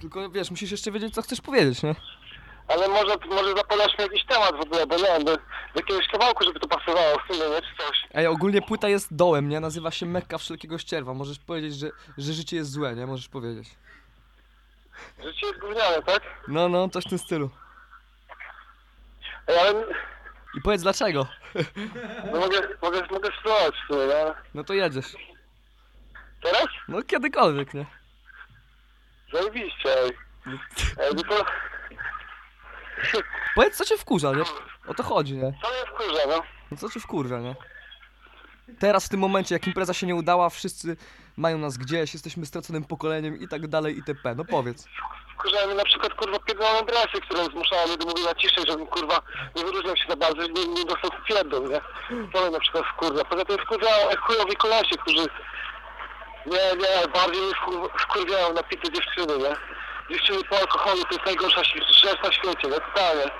Tylko wiesz, musisz jeszcze wiedzieć, co chcesz powiedzieć, nie? Ale może, może zapodasz mi jakiś temat w ogóle, bo nie wiem, do, do jakiegoś kawałku, żeby to pasowało w sumie, nie? Czy coś. Ej, ogólnie płyta jest dołem, nie? Nazywa się Mekka wszelkiego ścierwa. Możesz powiedzieć, że, że życie jest złe, nie? Możesz powiedzieć. Życie jest gówniane, tak? No, no, coś w tym stylu. Ej, ale I powiedz dlaczego. no mogę, mogę, mogę spróbować w sumie, nie? No to jedziesz. Teraz? No kiedykolwiek, nie? Zajebiście, ej. Ej, to... Powiedz, co cię wkurza, nie? O to chodzi, nie? Co mnie wkurza, no? No co cię wkurza, nie? Teraz w tym momencie, jak impreza się nie udała, wszyscy mają nas gdzieś, jesteśmy straconym pokoleniem i tak dalej itp. No powiedz. Wkurzają mnie na przykład, kurwa, pierdolone dresy, które zmuszają mnie do mówienia ciszej, żebym, kurwa, nie wyróżniał się za bardzo, nie, nie dostał pierdol, nie? To mnie na przykład wkurza. Poza tym wkurzają chujowi kolesie, którzy... Nie, nie, bardziej mnie wkur- wkurwiają napite dziewczyny, nie? Dziewczyny po alkoholu to jest najgorsza ś- rzecz na świecie, nie? Totalnie.